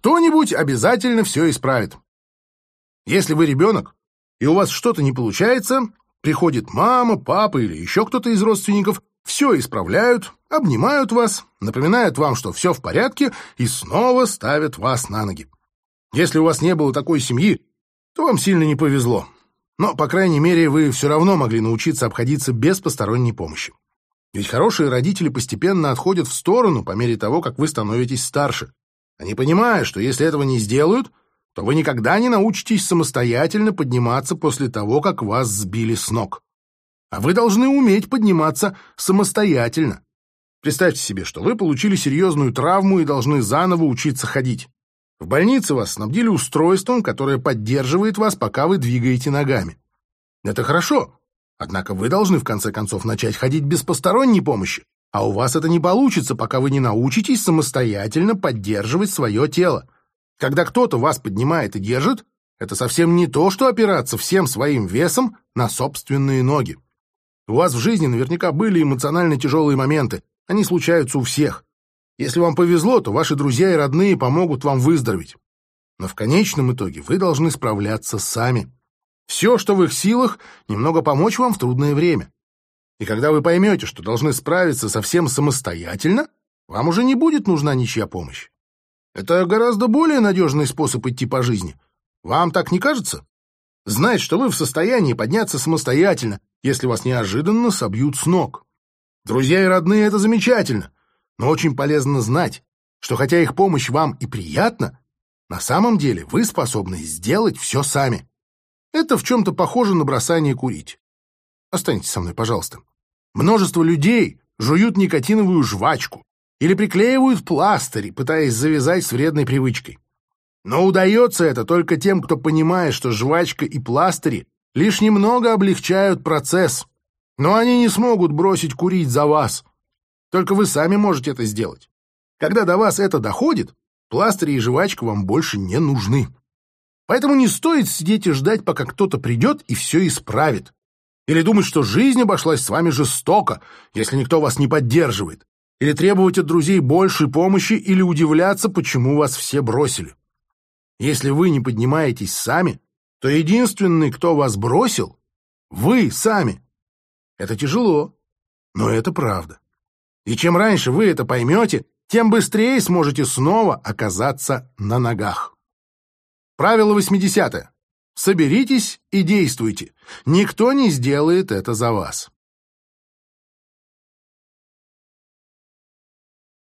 кто-нибудь обязательно все исправит. Если вы ребенок, и у вас что-то не получается, приходит мама, папа или еще кто-то из родственников, все исправляют, обнимают вас, напоминают вам, что все в порядке, и снова ставят вас на ноги. Если у вас не было такой семьи, то вам сильно не повезло. Но, по крайней мере, вы все равно могли научиться обходиться без посторонней помощи. Ведь хорошие родители постепенно отходят в сторону по мере того, как вы становитесь старше. Они понимают, что если этого не сделают, то вы никогда не научитесь самостоятельно подниматься после того, как вас сбили с ног. А вы должны уметь подниматься самостоятельно. Представьте себе, что вы получили серьезную травму и должны заново учиться ходить. В больнице вас снабдили устройством, которое поддерживает вас, пока вы двигаете ногами. Это хорошо, однако вы должны в конце концов начать ходить без посторонней помощи, а у вас это не получится, пока вы не научитесь самостоятельно поддерживать свое тело. Когда кто-то вас поднимает и держит, это совсем не то, что опираться всем своим весом на собственные ноги. У вас в жизни наверняка были эмоционально тяжелые моменты, они случаются у всех. Если вам повезло, то ваши друзья и родные помогут вам выздороветь. Но в конечном итоге вы должны справляться сами. Все, что в их силах, немного помочь вам в трудное время. И когда вы поймете, что должны справиться совсем самостоятельно, вам уже не будет нужна ничья помощь. Это гораздо более надежный способ идти по жизни. Вам так не кажется? Знать, что вы в состоянии подняться самостоятельно, если вас неожиданно собьют с ног. Друзья и родные — это замечательно, но очень полезно знать, что хотя их помощь вам и приятна, на самом деле вы способны сделать все сами. Это в чем-то похоже на бросание курить. Останьтесь со мной, пожалуйста. Множество людей жуют никотиновую жвачку или приклеивают пластыри, пытаясь завязать с вредной привычкой. Но удается это только тем, кто понимает, что жвачка и пластыри лишь немного облегчают процесс, но они не смогут бросить курить за вас. Только вы сами можете это сделать. Когда до вас это доходит, пластыри и жвачка вам больше не нужны. Поэтому не стоит сидеть и ждать, пока кто-то придет и все исправит. Или думать, что жизнь обошлась с вами жестоко, если никто вас не поддерживает. Или требовать от друзей большей помощи, или удивляться, почему вас все бросили. Если вы не поднимаетесь сами, то единственный, кто вас бросил, вы сами. Это тяжело, но это правда. И чем раньше вы это поймете, тем быстрее сможете снова оказаться на ногах. Правило 80. -е. Соберитесь и действуйте. Никто не сделает это за вас.